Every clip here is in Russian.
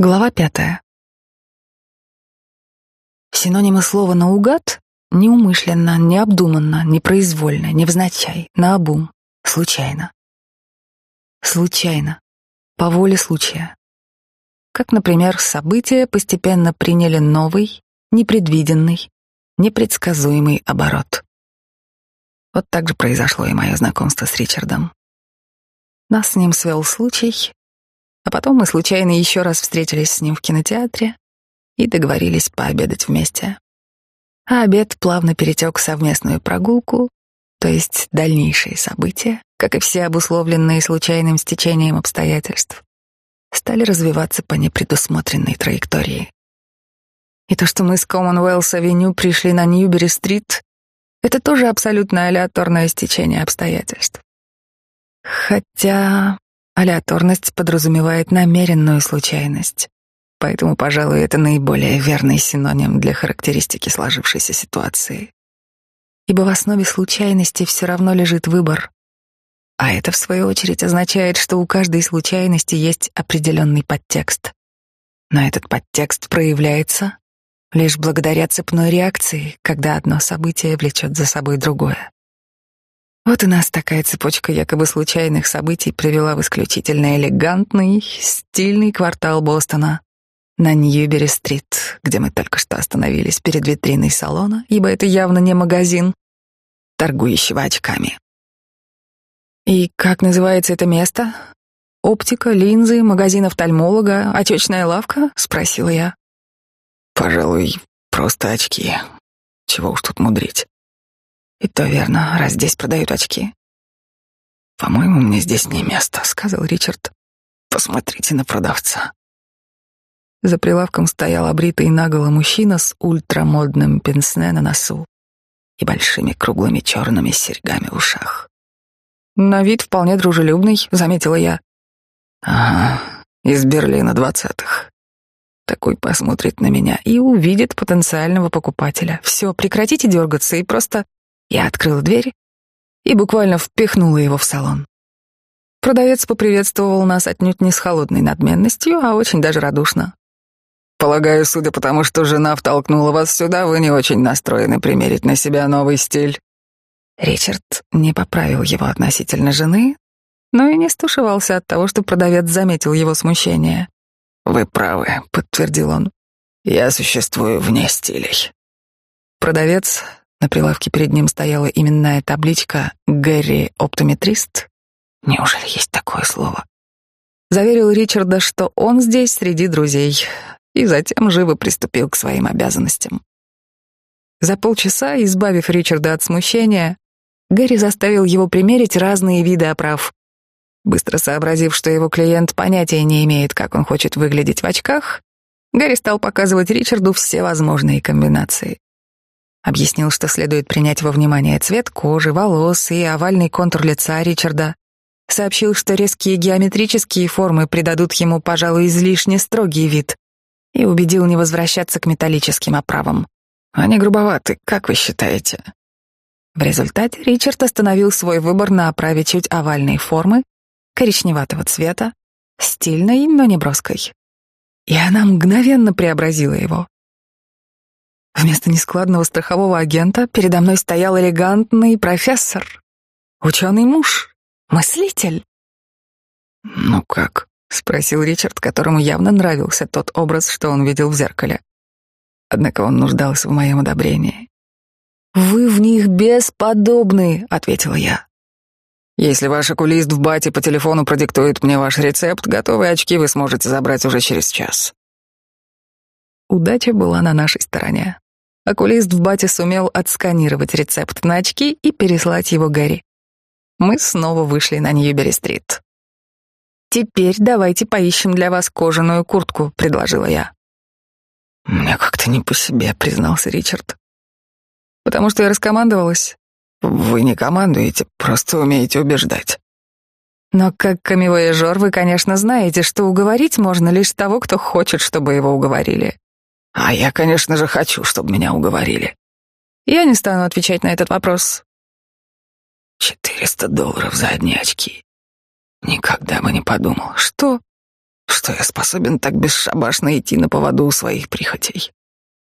Глава пятая. Синонимы слова «наугад» — неумышленно, необдуманно, непроизвольно, невзначай, наобум, случайно. Случайно, по воле случая. Как, например, события постепенно приняли новый, непредвиденный, непредсказуемый оборот. Вот так же произошло и мое знакомство с Ричардом. Нас с ним свел случай, а потом мы случайно еще раз встретились с ним в кинотеатре и договорились пообедать вместе. А обед плавно перетек в совместную прогулку, то есть дальнейшие события, как и все обусловленные случайным стечением обстоятельств, стали развиваться по непредусмотренной траектории. И то, что мы с Commonwealth-авеню пришли на Ньюбери-стрит, это тоже абсолютно алиаторное стечение обстоятельств. Хотя Алиаторность подразумевает намеренную случайность, поэтому, пожалуй, это наиболее верный синоним для характеристики сложившейся ситуации. Ибо в основе случайности все равно лежит выбор, а это, в свою очередь, означает, что у каждой случайности есть определенный подтекст. Но этот подтекст проявляется лишь благодаря цепной реакции, когда одно событие влечет за собой другое. Вот у нас такая цепочка якобы случайных событий привела в исключительно элегантный, стильный квартал Бостона на Ньюбери-стрит, где мы только что остановились перед витриной салона, ибо это явно не магазин, торгующего очками. И как называется это место? Оптика, линзы, магазин офтальмолога, отечная лавка? Спросила я. Пожалуй, просто очки. Чего уж тут мудрить. И то верно, раз здесь продают очки. По-моему, мне здесь не место, сказал Ричард. Посмотрите на продавца. За прилавком стоял обритый наголо мужчина с ультрамодным пенсне на носу и большими круглыми черными серьгами в ушах. На вид вполне дружелюбный, заметила я. Ага, из Берлина двадцатых. Такой посмотрит на меня и увидит потенциального покупателя. Все, прекратите дергаться и просто я открыла дверь и буквально впихнула его в салон. Продавец поприветствовал нас отнюдь не с холодной надменностью, а очень даже радушно. «Полагаю, судя по тому, что жена втолкнула вас сюда, вы не очень настроены примерить на себя новый стиль». Ричард не поправил его относительно жены, но и не стушевался от того, что продавец заметил его смущение. «Вы правы», — подтвердил он. «Я существую вне стилей». Продавец на прилавке перед ним стояла именная табличка «Гэри Оптометрист». Неужели есть такое слово? Заверил Ричарда, что он здесь среди друзей, и затем живо приступил к своим обязанностям. За полчаса, избавив Ричарда от смущения, Гэри заставил его примерить разные виды оправ. Быстро сообразив, что его клиент понятия не имеет, как он хочет выглядеть в очках, Гэри стал показывать Ричарду все возможные комбинации. Объяснил, что следует принять во внимание цвет кожи, волос и овальный контур лица Ричарда. Сообщил, что резкие геометрические формы придадут ему, пожалуй, излишне строгий вид. И убедил не возвращаться к металлическим оправам. Они грубоваты, как вы считаете? В результате Ричард остановил свой выбор на оправе чуть овальной формы, коричневатого цвета, стильной, но не броской. И она мгновенно преобразила его. Вместо нескладного страхового агента передо мной стоял элегантный профессор, ученый муж, мыслитель. «Ну как?» — спросил Ричард, которому явно нравился тот образ, что он видел в зеркале. Однако он нуждался в моем одобрении. «Вы в них бесподобны», — ответила я. «Если ваш окулист в бате по телефону продиктует мне ваш рецепт, готовые очки вы сможете забрать уже через час». Удача была на нашей стороне. Окулист в бате сумел отсканировать рецепт на очки и переслать его Гэри. Мы снова вышли на Ньюбери-стрит. «Теперь давайте поищем для вас кожаную куртку», — предложила я. «Мне как-то не по себе», — признался Ричард. «Потому что я раскомандовалась». «Вы не командуете, просто умеете убеждать». «Но как камевояжер вы, конечно, знаете, что уговорить можно лишь того, кто хочет, чтобы его уговорили. А я, конечно же, хочу, чтобы меня уговорили. Я не стану отвечать на этот вопрос. Четыреста долларов за одни очки. Никогда бы не подумал. Что? что я способен так бесшабашно идти на поводу у своих прихотей.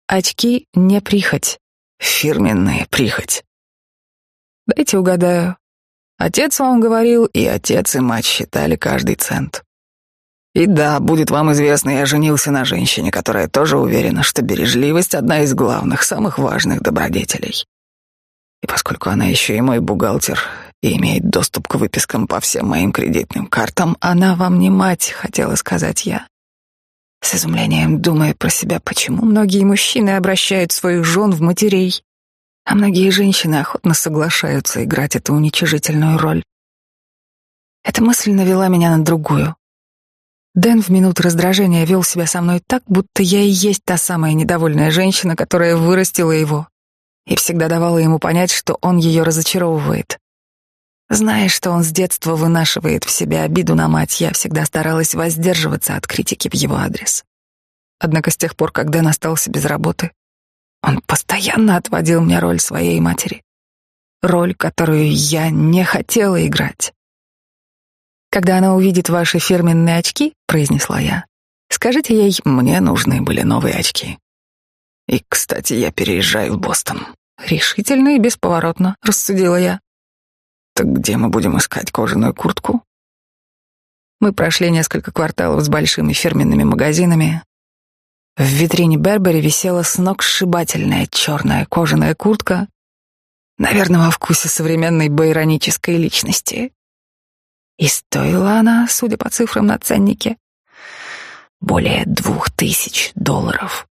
Очки — не прихоть. Фирменная прихоть. Дайте угадаю. Отец вам говорил, и отец, и мать считали каждый цент. И да, будет вам известно, я женился на женщине, которая тоже уверена, что бережливость — одна из главных, самых важных добродетелей. И поскольку она еще и мой бухгалтер и имеет доступ к выпискам по всем моим кредитным картам, она вам не мать, хотела сказать я. С изумлением думая про себя, почему многие мужчины обращают своих жен в матерей, а многие женщины охотно соглашаются играть эту уничижительную роль. Эта мысль навела меня на другую. Дэн в минуту раздражения вел себя со мной так, будто я и есть та самая недовольная женщина, которая вырастила его и всегда давала ему понять, что он ее разочаровывает. Зная, что он с детства вынашивает в себе обиду на мать, я всегда старалась воздерживаться от критики в его адрес. Однако с тех пор, как Дэн остался без работы, он постоянно отводил мне роль своей матери. Роль, которую я не хотела играть. «Когда она увидит ваши фирменные очки», — произнесла я, — «скажите ей, мне нужны были новые очки. И, кстати, я переезжаю в Бостон». «Решительно и бесповоротно», — рассудила я. «Так где мы будем искать кожаную куртку?» Мы прошли несколько кварталов с большими фирменными магазинами. В витрине Бербери висела сногсшибательная черная кожаная куртка, наверное, во вкусе современной байронической личности. И стоила она, судя по цифрам на ценнике, более двух тысяч долларов.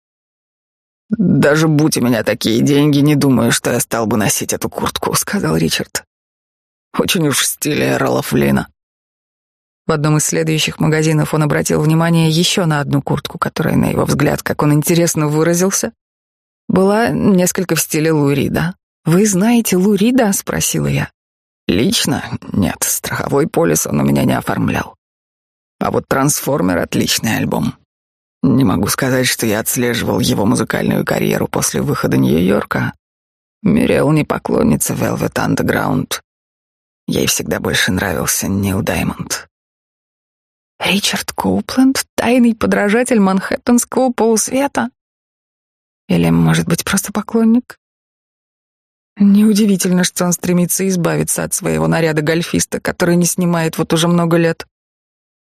«Даже будь у меня такие деньги, не думаю, что я стал бы носить эту куртку», — сказал Ричард. «Очень уж в стиле Эрла Флина». В одном из следующих магазинов он обратил внимание еще на одну куртку, которая, на его взгляд, как он интересно выразился, была несколько в стиле Лурида. «Вы знаете Лурида?» — спросила я. Лично нет, страховой полис он у меня не оформлял. А вот «Трансформер» — отличный альбом. Не могу сказать, что я отслеживал его музыкальную карьеру после выхода Нью-Йорка. Мирел не поклонница Velvet Underground. Ей всегда больше нравился Нил Даймонд. Ричард Коупленд — тайный подражатель манхэттенского полусвета? Или, может быть, просто поклонник? Неудивительно, что он стремится избавиться от своего наряда гольфиста, который не снимает вот уже много лет.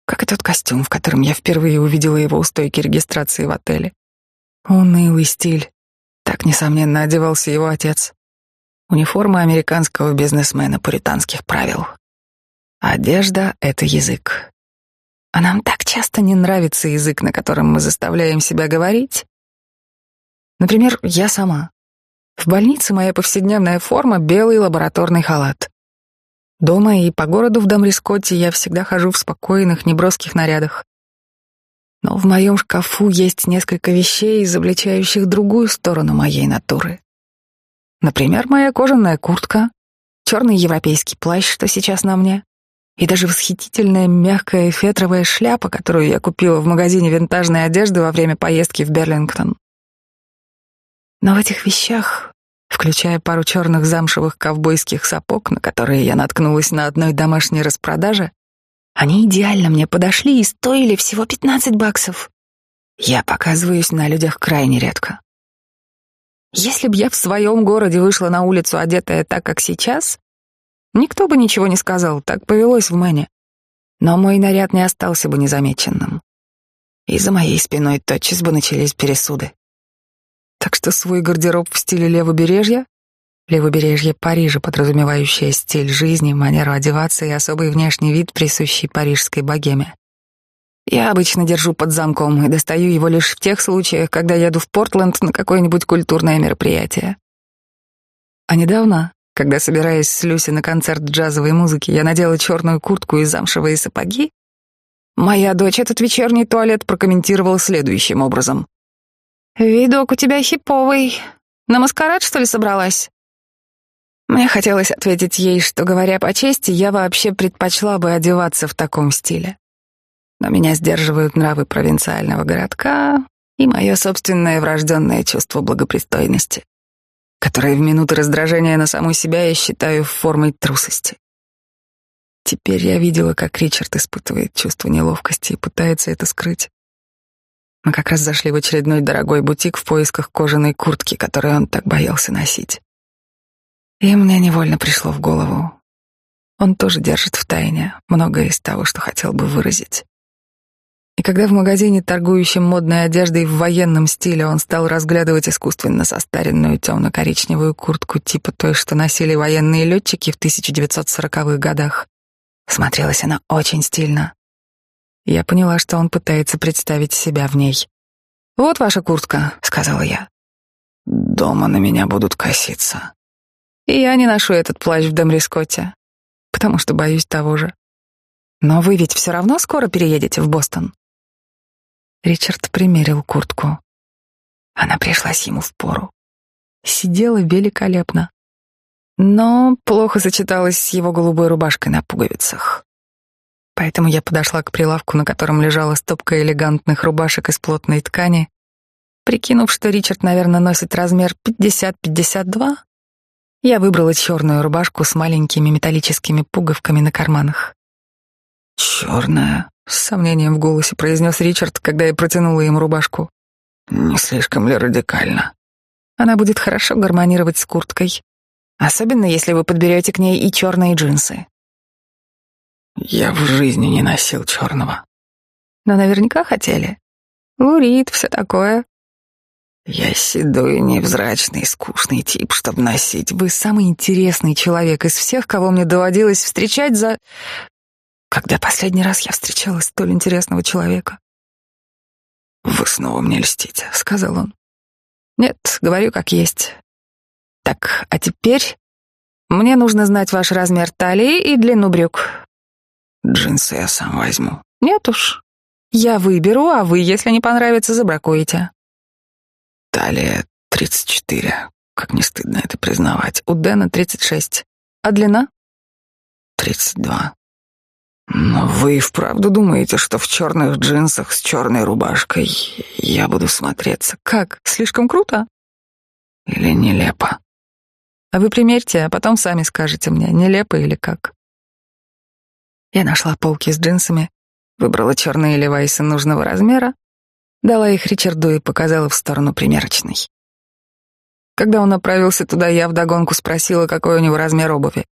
Как и тот костюм, в котором я впервые увидела его у стойки регистрации в отеле. Унылый стиль. Так, несомненно, одевался его отец. Униформа американского бизнесмена пуританских правил. Одежда — это язык. А нам так часто не нравится язык, на котором мы заставляем себя говорить. Например, я сама. В больнице моя повседневная форма — белый лабораторный халат. Дома и по городу в Дамрискотте я всегда хожу в спокойных, неброских нарядах. Но в моем шкафу есть несколько вещей, изобличающих другую сторону моей натуры. Например, моя кожаная куртка, черный европейский плащ, что сейчас на мне, и даже восхитительная мягкая фетровая шляпа, которую я купила в магазине винтажной одежды во время поездки в Берлингтон. Но в этих вещах, включая пару черных замшевых ковбойских сапог, на которые я наткнулась на одной домашней распродаже, они идеально мне подошли и стоили всего 15 баксов. Я показываюсь на людях крайне редко. Если б я в своем городе вышла на улицу, одетая так, как сейчас, никто бы ничего не сказал, так повелось в Мэне. Но мой наряд не остался бы незамеченным. И за моей спиной тотчас бы начались пересуды. Так что свой гардероб в стиле левобережья, левобережье Парижа, подразумевающее стиль жизни, манеру одеваться и особый внешний вид, присущий парижской богеме. Я обычно держу под замком и достаю его лишь в тех случаях, когда еду в Портленд на какое-нибудь культурное мероприятие. А недавно, когда, собираясь с Люси на концерт джазовой музыки, я надела черную куртку и замшевые сапоги, моя дочь этот вечерний туалет прокомментировала следующим образом. «Видок у тебя хиповый. На маскарад, что ли, собралась?» Мне хотелось ответить ей, что, говоря по чести, я вообще предпочла бы одеваться в таком стиле. Но меня сдерживают нравы провинциального городка и мое собственное врожденное чувство благопристойности, которое в минуты раздражения на саму себя я считаю формой трусости. Теперь я видела, как Ричард испытывает чувство неловкости и пытается это скрыть. Мы как раз зашли в очередной дорогой бутик в поисках кожаной куртки, которую он так боялся носить. И мне невольно пришло в голову. Он тоже держит в тайне многое из того, что хотел бы выразить. И когда в магазине, торгующем модной одеждой в военном стиле, он стал разглядывать искусственно состаренную темно-коричневую куртку типа той, что носили военные летчики в 1940-х годах, смотрелась она очень стильно. Я поняла, что он пытается представить себя в ней. «Вот ваша куртка», — сказала я. «Дома на меня будут коситься». «И я не ношу этот плащ в Демрискотте, потому что боюсь того же. Но вы ведь все равно скоро переедете в Бостон?» Ричард примерил куртку. Она пришлась ему в пору. Сидела великолепно, но плохо сочеталась с его голубой рубашкой на пуговицах. Поэтому я подошла к прилавку, на котором лежала стопка элегантных рубашек из плотной ткани, прикинув, что Ричард, наверное, носит размер 50-52, я выбрала черную рубашку с маленькими металлическими пуговками на карманах. «Черная?» С сомнением в голосе произнес Ричард, когда я протянула ему рубашку. Не слишком ли радикально? Она будет хорошо гармонировать с курткой. Особенно, если вы подберете к ней и черные джинсы. Я в жизни не носил черного. Но наверняка хотели. Лурит, все такое. Я седой, невзрачный, скучный тип, чтобы носить. Вы самый интересный человек из всех, кого мне доводилось встречать за... Когда последний раз я встречала столь интересного человека? «Вы снова мне льстите», — сказал он. «Нет, говорю как есть. Так, а теперь мне нужно знать ваш размер талии и длину брюк». «Джинсы я сам возьму». «Нет уж. Я выберу, а вы, если не понравится, забракуете». «Талия 34, как не стыдно это признавать. У Дэна 36. А длина?» «32». Но вы и вправду думаете, что в черных джинсах с черной рубашкой я буду смотреться? Как? Слишком круто? Или нелепо? А вы примерьте, а потом сами скажете мне, нелепо или как. Я нашла полки с джинсами, выбрала черные левайсы нужного размера, дала их Ричарду и показала в сторону примерочной. Когда он направился туда, я вдогонку спросила, какой у него размер обуви.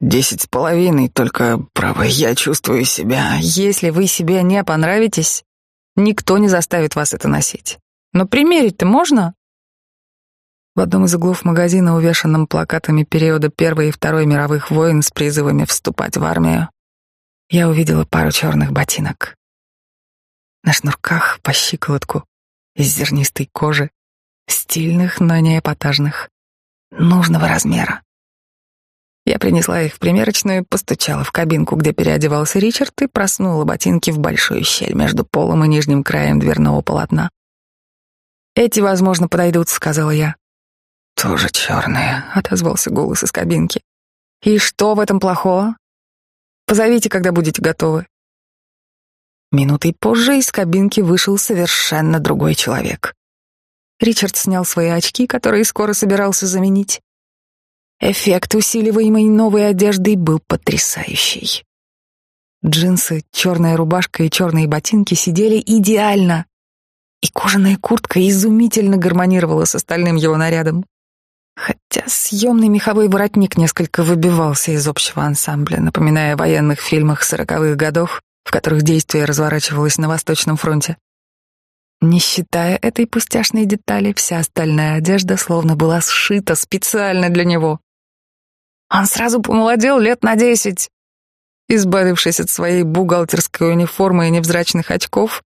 Десять с половиной, только, право, я чувствую себя... Если вы себе не понравитесь, никто не заставит вас это носить. Но примерить-то можно? В одном из углов магазина, увешанном плакатами периода Первой и Второй мировых войн с призывами вступать в армию, я увидела пару черных ботинок. На шнурках по щиколотку, из зернистой кожи, стильных, но не эпатажных, нужного размера. Я принесла их в примерочную, постучала в кабинку, где переодевался Ричард, и проснула ботинки в большую щель между полом и нижним краем дверного полотна. «Эти, возможно, подойдут», — сказала я. «Тоже черные», — отозвался голос из кабинки. «И что в этом плохого? Позовите, когда будете готовы». Минутой позже из кабинки вышел совершенно другой человек. Ричард снял свои очки, которые скоро собирался заменить. Эффект, усиливаемый новой одеждой, был потрясающий. Джинсы, черная рубашка и черные ботинки сидели идеально, и кожаная куртка изумительно гармонировала с остальным его нарядом. Хотя съемный меховой воротник несколько выбивался из общего ансамбля, напоминая о военных фильмах сороковых годов, в которых действие разворачивалось на Восточном фронте. Не считая этой пустяшной детали, вся остальная одежда словно была сшита специально для него. Он сразу помолодел лет на десять. Избавившись от своей бухгалтерской униформы и невзрачных очков,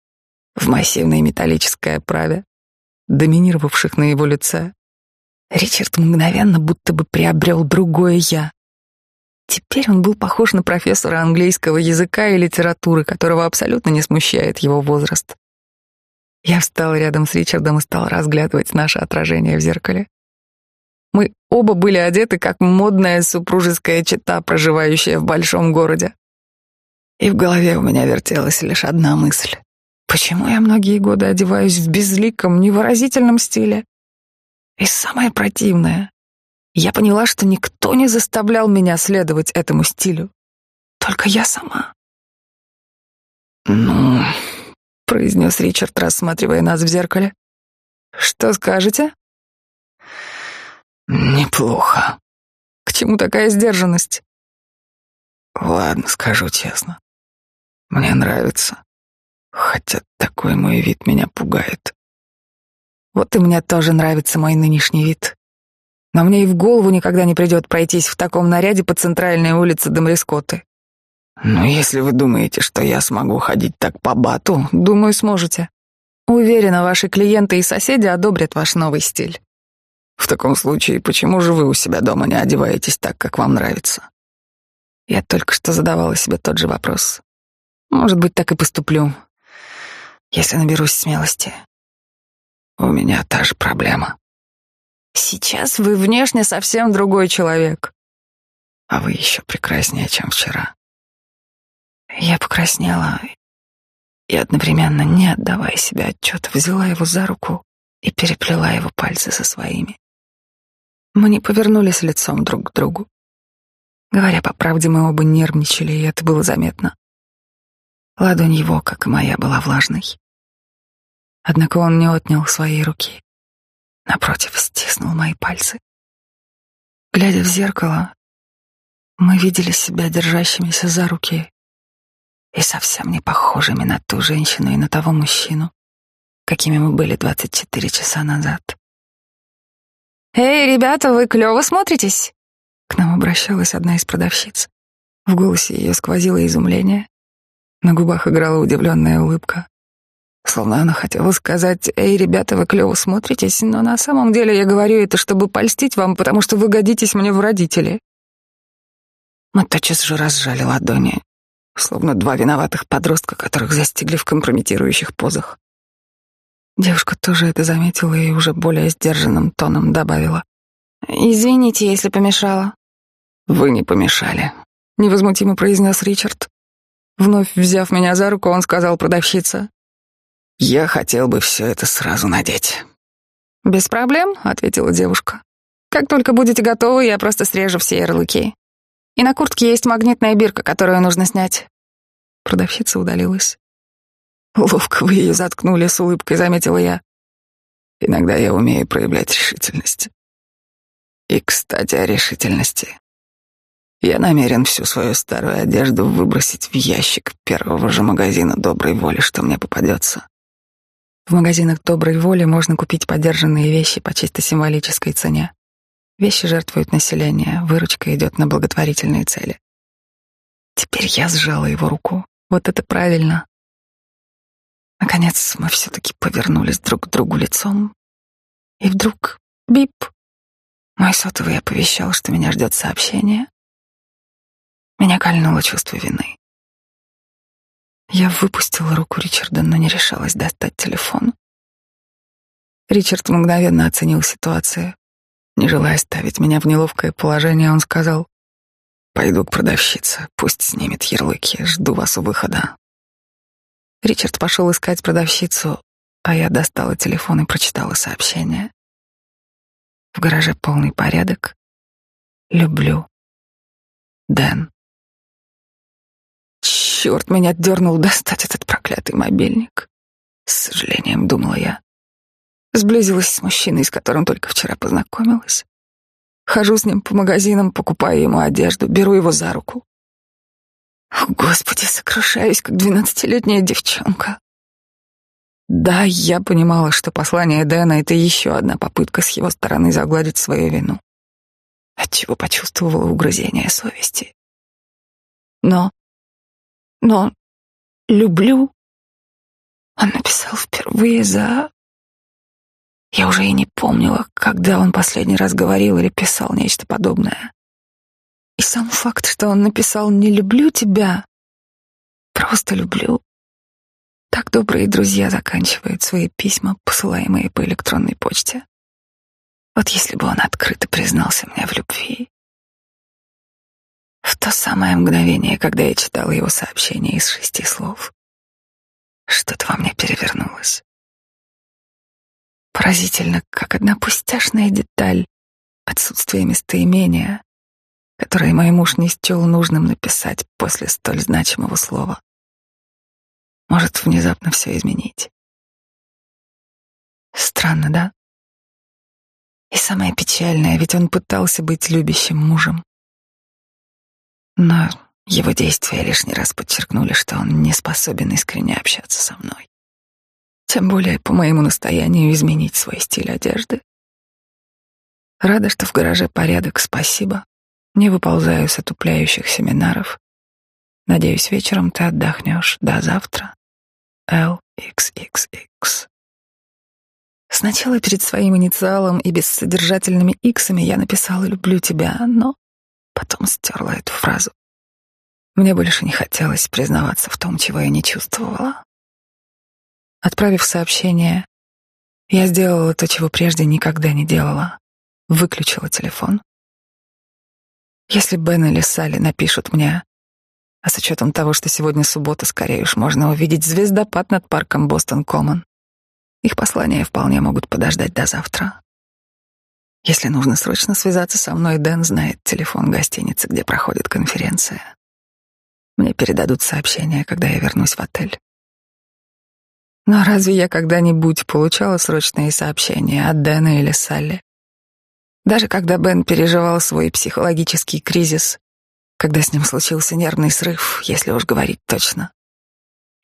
в массивной металлической оправе, доминировавших на его лице, Ричард мгновенно будто бы приобрел другое «я». Теперь он был похож на профессора английского языка и литературы, которого абсолютно не смущает его возраст. Я встал рядом с Ричардом и стал разглядывать наше отражение в зеркале. Мы оба были одеты как модная супружеская чета, проживающая в большом городе. И в голове у меня вертелась лишь одна мысль. Почему я многие годы одеваюсь в безликом, невыразительном стиле? И самое противное, я поняла, что никто не заставлял меня следовать этому стилю. только я сама. «Ну...» — произнес Ричард, рассматривая нас в зеркале. «Что скажете?» «Неплохо. К чему такая сдержанность?» «Ладно, скажу честно. Мне нравится. Хотя такой мой вид меня пугает». «Вот и мне тоже нравится мой нынешний вид. Но мне и в голову никогда не придет пройтись в таком наряде по центральной улице Домрискоты. Но если вы думаете, что я смогу ходить так по бату, думаю, сможете. Уверена, ваши клиенты и соседи одобрят ваш новый стиль. В таком случае, почему же вы у себя дома не одеваетесь так, как вам нравится? Я только что задавала себе тот же вопрос. Может быть, так и поступлю, если наберусь смелости. У меня та же проблема. Сейчас вы внешне совсем другой человек. А вы еще прекраснее, чем вчера. Я покраснела и одновременно, не отдавая себе отчета, взяла его за руку и переплела его пальцы со своими. Мы не повернулись лицом друг к другу. Говоря по правде, мы оба нервничали, и это было заметно. Ладонь его, как и моя, была влажной. Однако он не отнял своей руки. Напротив, стиснул мои пальцы. Глядя в зеркало, мы видели себя держащимися за руки и совсем не похожими на ту женщину и на того мужчину, какими мы были 24 часа назад. «Эй, ребята, вы клёво смотритесь?» К нам обращалась одна из продавщиц. В голосе ее сквозило изумление. На губах играла удивленная улыбка. Словно она хотела сказать, «Эй, ребята, вы клёво смотритесь», но на самом деле я говорю это, чтобы польстить вам, потому что вы годитесь мне в родители. Мы тотчас же разжали ладони, словно два виноватых подростка, которых застигли в компрометирующих позах. Девушка тоже это заметила и уже более сдержанным тоном добавила. «Извините, если помешала». «Вы не помешали», — невозмутимо произнес Ричард. Вновь взяв меня за руку, он сказал продавщице. «Я хотел бы все это сразу надеть». «Без проблем», — ответила девушка. «Как только будете готовы, я просто срежу все ярлыки. И на куртке есть магнитная бирка, которую нужно снять». Продавщица удалилась. Ловко вы ее заткнули, с улыбкой заметила я. Иногда я умею проявлять решительность. И, кстати, о решительности. Я намерен всю свою старую одежду выбросить в ящик первого же магазина доброй воли, что мне попадется. В магазинах доброй воли можно купить подержанные вещи по чисто символической цене. Вещи жертвуют население, выручка идет на благотворительные цели. Теперь я сжала его руку. Вот это правильно. Наконец мы все-таки повернулись друг к другу лицом. И вдруг бип. Мой сотовый оповещал, что меня ждет сообщение. Меня кольнуло чувство вины. Я выпустила руку Ричарда, но не решалась достать телефон. Ричард мгновенно оценил ситуацию. Не желая ставить меня в неловкое положение, он сказал, «Пойду к продавщице, пусть снимет ярлыки, жду вас у выхода». Ричард пошел искать продавщицу, а я достала телефон и прочитала сообщение. В гараже полный порядок. Люблю. Дэн. Черт, меня дернул достать этот проклятый мобильник. С сожалением думала я. Сблизилась с мужчиной, с которым только вчера познакомилась. Хожу с ним по магазинам, покупаю ему одежду, беру его за руку. О, Господи, сокрушаюсь, как двенадцатилетняя девчонка. Да, я понимала, что послание Дэна — это еще одна попытка с его стороны загладить свою вину, отчего почувствовала угрызение совести. Но, но люблю. Он написал впервые за... Я уже и не помнила, когда он последний раз говорил или писал нечто подобное. И сам факт, что он написал «не люблю тебя», просто люблю. Так добрые друзья заканчивают свои письма, посылаемые по электронной почте. Вот если бы он открыто признался мне в любви. В то самое мгновение, когда я читала его сообщение из шести слов, что-то во мне перевернулось. Поразительно, как одна пустяшная деталь, отсутствие местоимения, которые мой муж не счел нужным написать после столь значимого слова, может внезапно все изменить. Странно, да? И самое печальное, ведь он пытался быть любящим мужем. Но его действия лишний раз подчеркнули, что он не способен искренне общаться со мной. Тем более по моему настоянию изменить свой стиль одежды. Рада, что в гараже порядок, спасибо. Не выползаю с отупляющих семинаров. Надеюсь, вечером ты отдохнешь. До завтра. LXXX. Сначала перед своим инициалом и бессодержательными иксами я написала «люблю тебя», но потом стерла эту фразу. Мне больше не хотелось признаваться в том, чего я не чувствовала. Отправив сообщение, я сделала то, чего прежде никогда не делала. Выключила телефон. Если Бен или Салли напишут мне, а с учетом того, что сегодня суббота, скорее уж можно увидеть звездопад над парком Бостон-Коммон, их послания вполне могут подождать до завтра. Если нужно срочно связаться со мной, Дэн знает телефон гостиницы, где проходит конференция. Мне передадут сообщение, когда я вернусь в отель. Но разве я когда-нибудь получала срочные сообщения от Дэна или Салли? Даже когда Бен переживал свой психологический кризис, когда с ним случился нервный срыв, если уж говорить точно.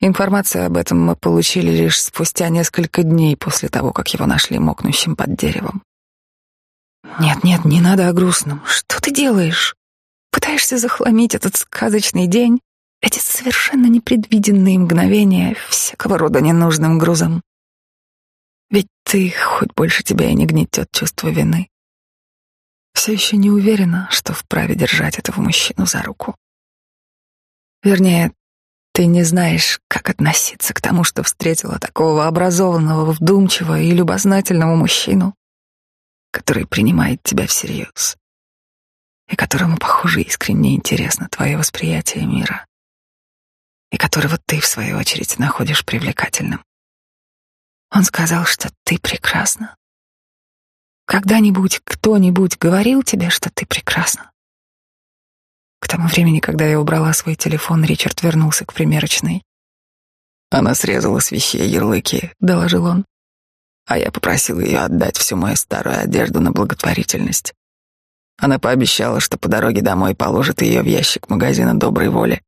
Информацию об этом мы получили лишь спустя несколько дней после того, как его нашли мокнущим под деревом. Нет, нет, не надо о грустном. Что ты делаешь? Пытаешься захламить этот сказочный день, эти совершенно непредвиденные мгновения всякого рода ненужным грузом. Ведь ты, хоть больше тебя и не гнетет чувство вины, все еще не уверена, что вправе держать этого мужчину за руку. Вернее, ты не знаешь, как относиться к тому, что встретила такого образованного, вдумчивого и любознательного мужчину, который принимает тебя всерьез и которому, похоже, искренне интересно твое восприятие мира, и которого ты, в свою очередь, находишь привлекательным. Он сказал, что ты прекрасна. Когда-нибудь кто-нибудь говорил тебе, что ты прекрасна? К тому времени, когда я убрала свой телефон, Ричард вернулся к примерочной. Она срезала с вещей ярлыки, доложил он. А я попросил ее отдать всю мою старую одежду на благотворительность. Она пообещала, что по дороге домой положит ее в ящик магазина доброй воли.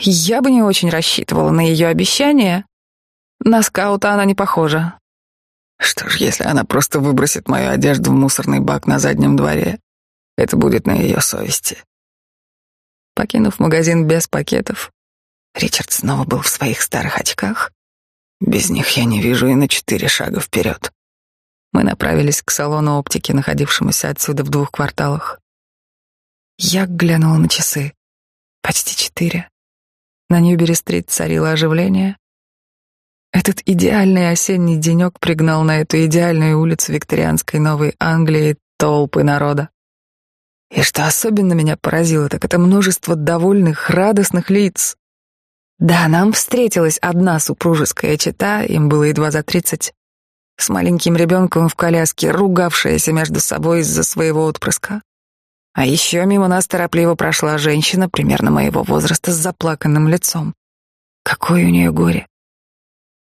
Я бы не очень рассчитывала на ее обещание. На скаута она не похожа. Что ж, если она просто выбросит мою одежду в мусорный бак на заднем дворе, это будет на ее совести. Покинув магазин без пакетов, Ричард снова был в своих старых очках. Без них я не вижу и на четыре шага вперед. Мы направились к салону оптики, находившемуся отсюда в двух кварталах. Я глянула на часы. Почти четыре. На Ньюбери-стрит царило оживление. Этот идеальный осенний денек пригнал на эту идеальную улицу викторианской Новой Англии толпы народа. И что особенно меня поразило, так это множество довольных, радостных лиц. Да, нам встретилась одна супружеская чета, им было едва за тридцать, с маленьким ребенком в коляске, ругавшаяся между собой из-за своего отпрыска. А еще мимо нас торопливо прошла женщина примерно моего возраста с заплаканным лицом. Какое у нее горе.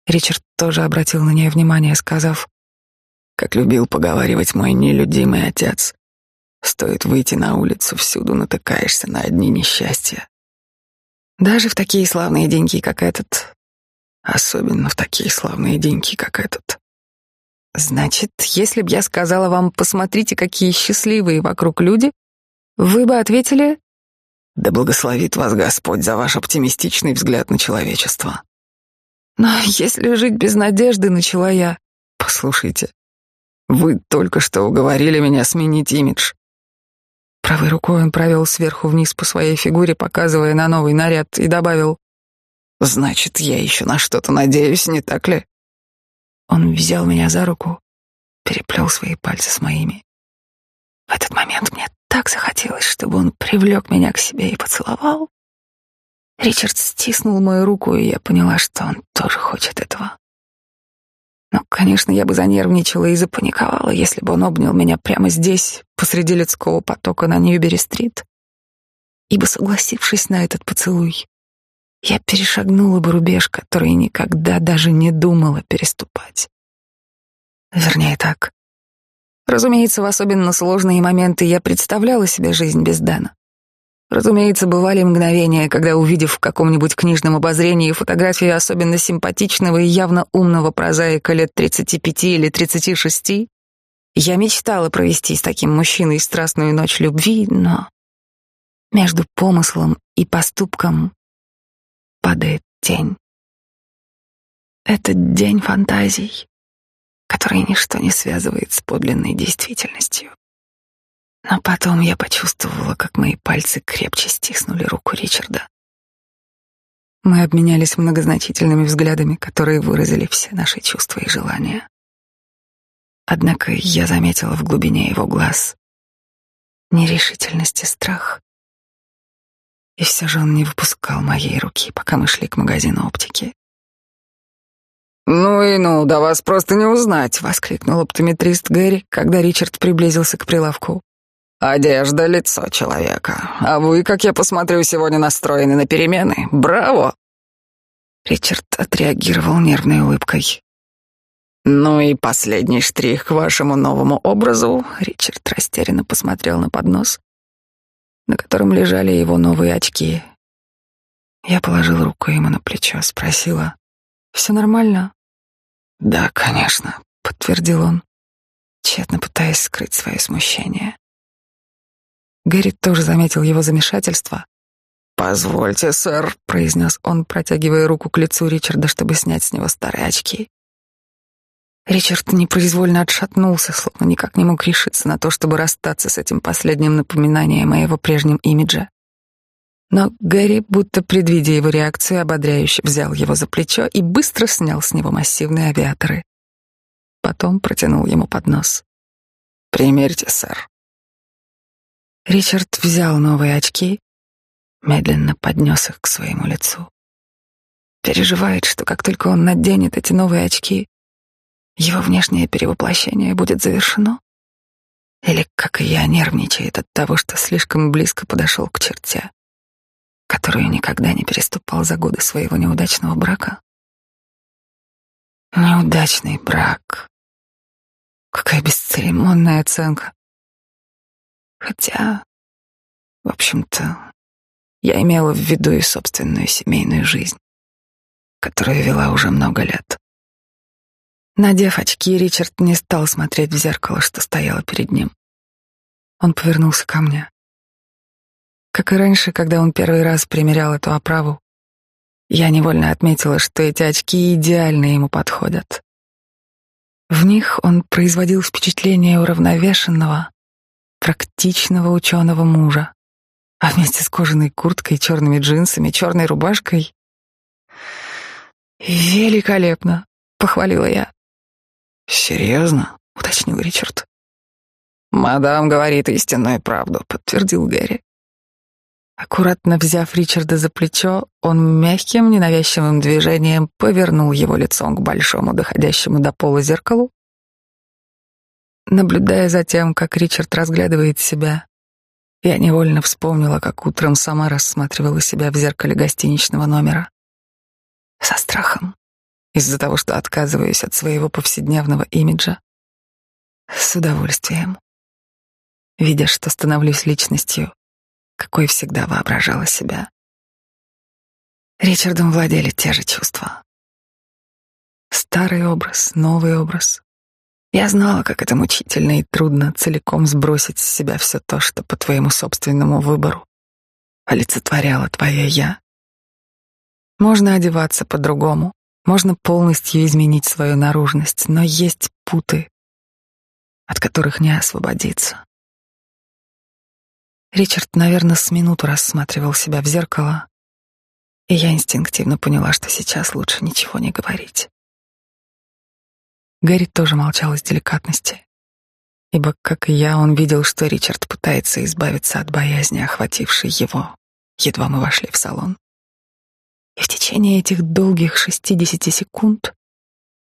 Ричард тоже обратил на нее внимание, сказав, как любил поговаривать мой нелюдимый отец, Стоит выйти на улицу, всюду натыкаешься на одни несчастья. Даже в такие славные деньги, как этот. Особенно в такие славные деньги, как этот. Значит, если б я сказала вам, посмотрите, какие счастливые вокруг люди, вы бы ответили, да благословит вас Господь за ваш оптимистичный взгляд на человечество. Но если жить без надежды, начала я. Послушайте, вы только что уговорили меня сменить имидж. Правой рукой он провел сверху вниз по своей фигуре, показывая на новый наряд, и добавил «Значит, я еще на что-то надеюсь, не так ли?» Он взял меня за руку, переплел свои пальцы с моими. В этот момент мне так захотелось, чтобы он привлек меня к себе и поцеловал. Ричард стиснул мою руку, и я поняла, что он тоже хочет этого. Но Конечно, я бы занервничала и запаниковала, если бы он обнял меня прямо здесь, посреди людского потока на Ньюбери-стрит. Ибо, согласившись на этот поцелуй, я перешагнула бы рубеж, который никогда даже не думала переступать. Вернее так. Разумеется, в особенно сложные моменты я представляла себе жизнь без Дэна. Разумеется, бывали мгновения, когда, увидев в каком-нибудь книжном обозрении фотографию особенно симпатичного и явно умного прозаика лет 35 или 36, я мечтала провести с таким мужчиной страстную ночь любви, но между помыслом и поступком падает тень. Это день фантазий, который ничто не связывает с подлинной действительностью. Но потом я почувствовала, как мои пальцы крепче стиснули руку Ричарда. Мы обменялись многозначительными взглядами, которые выразили все наши чувства и желания. Однако я заметила в глубине его глаз нерешительность и страх. И все же он не выпускал моей руки, пока мы шли к магазину оптики. «Ну и ну, да вас просто не узнать!» — воскликнул оптометрист Гэри, когда Ричард приблизился к прилавку. «Одежда — лицо человека. А вы, как я посмотрю, сегодня настроены на перемены. Браво!» Ричард отреагировал нервной улыбкой. «Ну и последний штрих к вашему новому образу», — Ричард растерянно посмотрел на поднос на котором лежали его новые очки. Я положил руку ему на плечо, спросила, «Все нормально?» «Да, конечно», — подтвердил он, тщетно пытаясь скрыть свое смущение. Гэри тоже заметил его замешательство. «Позвольте, сэр», — произнес он, протягивая руку к лицу Ричарда, чтобы снять с него старые очки. Ричард непроизвольно отшатнулся, словно никак не мог решиться на то, чтобы расстаться с этим последним напоминанием о его прежнем имидже. Но Гэри, будто предвидя его реакцию, ободряюще взял его за плечо и быстро снял с него массивные авиаторы. Потом протянул ему поднос. «Примерьте, сэр». Ричард взял новые очки, медленно поднес их к своему лицу. Переживает, что как только он наденет эти новые очки, его внешнее перевоплощение будет завершено? Или, как и я, нервничает от того, что слишком близко подошел к черте, которую никогда не переступал за годы своего неудачного брака? Неудачный брак. Какая бесцеремонная оценка. Хотя, в общем-то, я имела в виду и собственную семейную жизнь, которую вела уже много лет. Надев очки, Ричард не стал смотреть в зеркало, что стояло перед ним. Он повернулся ко мне. Как и раньше, когда он первый раз примерял эту оправу, я невольно отметила, что эти очки идеально ему подходят. В них он производил впечатление уравновешенного, практичного ученого мужа, а вместе с кожаной курткой, черными джинсами, черной рубашкой «Великолепно!» — похвалила я. «Серьезно?» — уточнил Ричард. «Мадам говорит истинную правду», — подтвердил Гэри. Аккуратно взяв Ричарда за плечо, он мягким, ненавязчивым движением повернул его лицом к большому, доходящему до пола зеркалу. Наблюдая за тем, как Ричард разглядывает себя, я невольно вспомнила, как утром сама рассматривала себя в зеркале гостиничного номера. Со страхом, из-за того, что отказываюсь от своего повседневного имиджа. С удовольствием. Видя, что становлюсь личностью, какой всегда воображала себя. Ричардом владели те же чувства. Старый образ, новый образ. Я знала, как это мучительно и трудно целиком сбросить с себя все то, что по твоему собственному выбору олицетворяло твое «я». Можно одеваться по-другому, можно полностью изменить свою наружность, но есть путы, от которых не освободиться. Ричард, наверное, с минуту рассматривал себя в зеркало, и я инстинктивно поняла, что сейчас лучше ничего не говорить. Гэри тоже молчал из деликатности, ибо, как и я, он видел, что Ричард пытается избавиться от боязни, охватившей его, едва мы вошли в салон. И в течение этих долгих шестидесяти секунд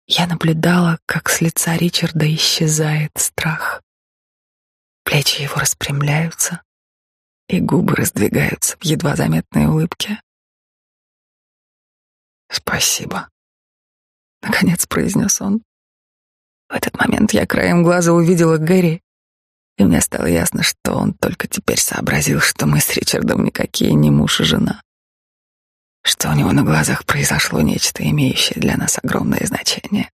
я наблюдала, как с лица Ричарда исчезает страх. Плечи его распрямляются, и губы раздвигаются в едва заметной улыбке. «Спасибо», — наконец произнес он. В этот момент я краем глаза увидела Гэри, и мне стало ясно, что он только теперь сообразил, что мы с Ричардом никакие не муж и жена, что у него на глазах произошло нечто, имеющее для нас огромное значение.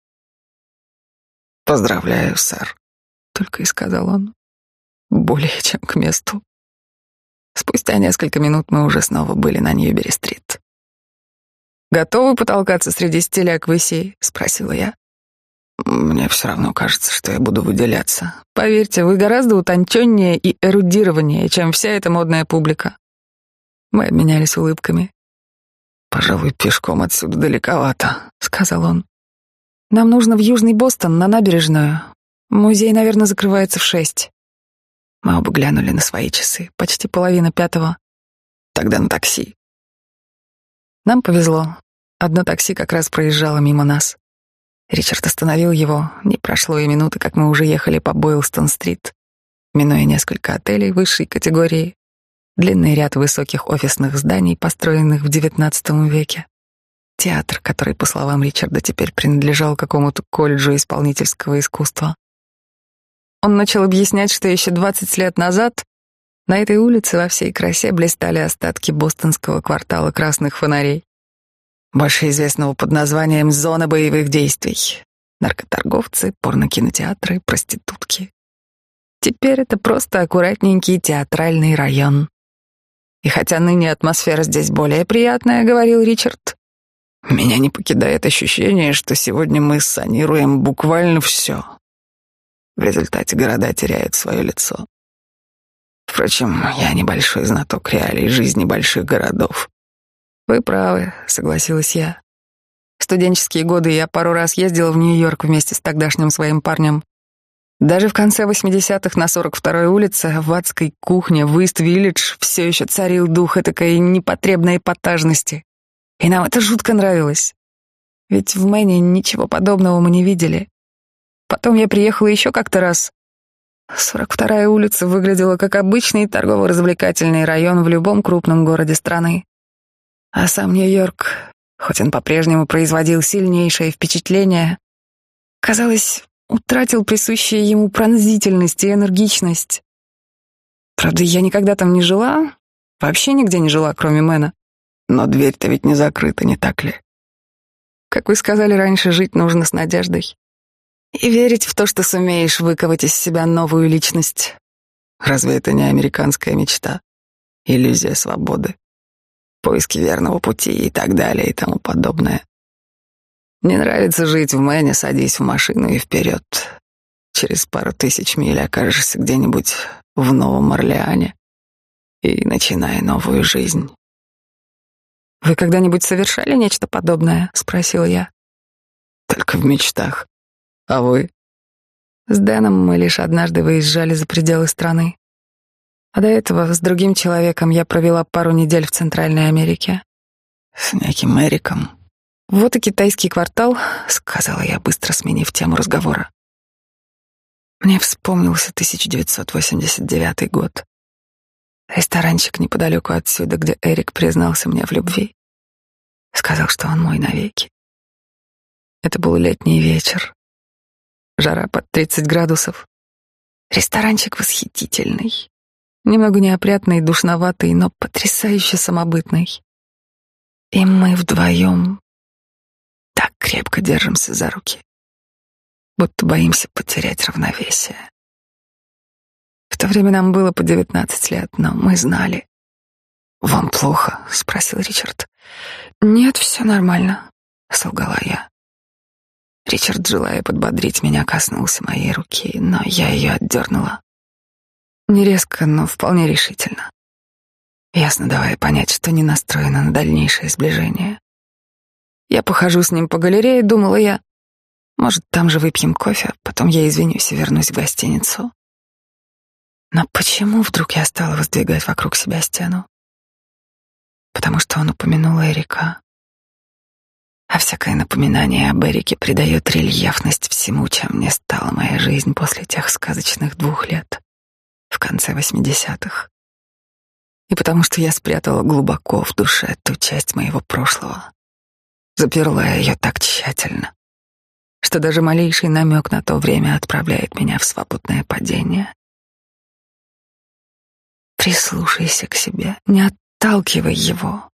«Поздравляю, сэр», — только и сказал он, более чем к месту. Спустя несколько минут мы уже снова были на Ньюбери-стрит. «Готовы потолкаться среди стеляк в Исии?» — спросила я. Мне все равно кажется, что я буду выделяться. Поверьте, вы гораздо утонченнее и эрудированнее, чем вся эта модная публика. Мы обменялись улыбками. «Пожалуй, пешком отсюда далековато», — сказал он. «Нам нужно в Южный Бостон, на набережную. Музей, наверное, закрывается в шесть». Мы оба глянули на свои часы. Почти половина пятого. «Тогда на такси». Нам повезло. Одно такси как раз проезжало мимо нас. Ричард остановил его. Не прошло и минуты, как мы уже ехали по Бойлстон-стрит, минуя несколько отелей высшей категории, длинный ряд высоких офисных зданий, построенных в XIX веке, театр, который, по словам Ричарда, теперь принадлежал какому-то колледжу исполнительского искусства. Он начал объяснять, что еще 20 лет назад на этой улице во всей красе блистали остатки бостонского квартала красных фонарей больше известного под названием «Зона боевых действий». Наркоторговцы, порнокинотеатры, проститутки. Теперь это просто аккуратненький театральный район. И хотя ныне атмосфера здесь более приятная, говорил Ричард, меня не покидает ощущение, что сегодня мы санируем буквально все. В результате города теряют свое лицо. Впрочем, я небольшой знаток реалий жизни больших городов. Вы правы, согласилась я. В студенческие годы я пару раз ездила в Нью-Йорк вместе с тогдашним своим парнем. Даже в конце 80-х на 42-й улице в адской кухне в Ист-Виллидж все еще царил дух этакой непотребной эпатажности. И нам это жутко нравилось. Ведь в Мэне ничего подобного мы не видели. Потом я приехала еще как-то раз. 42-я улица выглядела как обычный торгово-развлекательный район в любом крупном городе страны. А сам Нью-Йорк, хоть он по-прежнему производил сильнейшее впечатление, казалось, утратил присущие ему пронзительность и энергичность. Правда, я никогда там не жила, вообще нигде не жила, кроме Мэна. Но дверь-то ведь не закрыта, не так ли? Как вы сказали раньше, жить нужно с надеждой. И верить в то, что сумеешь выковать из себя новую личность. Разве это не американская мечта? Иллюзия свободы? Поиски верного пути и так далее и тому подобное. Не нравится жить в Мэне, садись в машину и вперед. Через пару тысяч миль окажешься где-нибудь в Новом Орлеане и начинай новую жизнь. «Вы когда-нибудь совершали нечто подобное?» — спросил я. «Только в мечтах. А вы?» С Дэном мы лишь однажды выезжали за пределы страны. А до этого с другим человеком я провела пару недель в Центральной Америке. С неким Эриком. Вот и китайский квартал, сказала я, быстро сменив тему разговора. Мне вспомнился 1989 год. Ресторанчик неподалеку отсюда, где Эрик признался мне в любви. Сказал, что он мой навеки. Это был летний вечер. Жара под 30 градусов. Ресторанчик восхитительный. Немного неопрятный, душноватый, но потрясающе самобытный. И мы вдвоем так крепко держимся за руки, будто боимся потерять равновесие. В то время нам было по девятнадцать лет, но мы знали. «Вам плохо?» — спросил Ричард. «Нет, все нормально», — солгала я. Ричард, желая подбодрить меня, коснулся моей руки, но я ее отдернула. Не резко, но вполне решительно. Ясно давая понять, что не настроена на дальнейшее сближение. Я похожу с ним по галерее, думала я. Может, там же выпьем кофе, потом я извинюсь и вернусь в гостиницу. Но почему вдруг я стала воздвигать вокруг себя стену? Потому что он упомянул Эрика. А всякое напоминание об Эрике придает рельефность всему, чем мне стала моя жизнь после тех сказочных двух лет в конце восьмидесятых. И потому что я спрятала глубоко в душе ту часть моего прошлого, заперла ее так тщательно, что даже малейший намек на то время отправляет меня в свободное падение. Прислушайся к себе, не отталкивай его.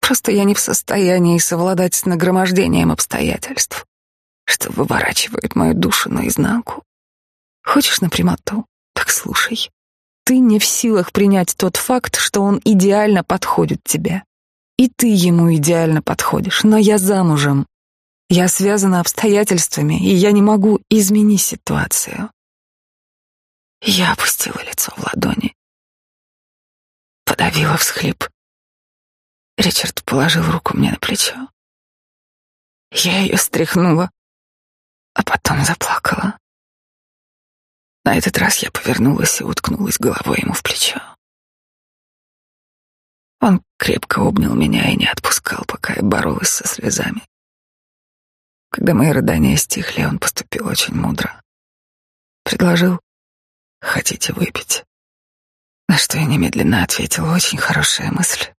Просто я не в состоянии совладать с нагромождением обстоятельств, что выворачивает мою душу наизнанку. Хочешь на прямоту? Слушай. Ты не в силах принять тот факт, что он идеально подходит тебе. И ты ему идеально подходишь, но я замужем. Я связана обстоятельствами, и я не могу изменить ситуацию. Я опустила лицо в ладони. Подавила всхлип. Ричард положил руку мне на плечо. Я ее стряхнула, а потом заплакала. На этот раз я повернулась и уткнулась головой ему в плечо. Он крепко обнял меня и не отпускал, пока я боролась со слезами. Когда мои рыдания стихли, он поступил очень мудро. Предложил «Хотите выпить?» На что я немедленно ответила «Очень хорошая мысль».